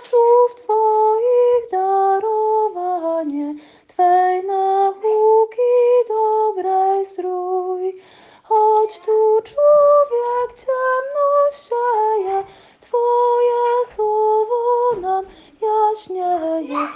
słów Twoich darowanie, Twej nauki dobrej zdrój. Choć tu człowiek ciemność sieje, Twoje słowo nam jaśnieje.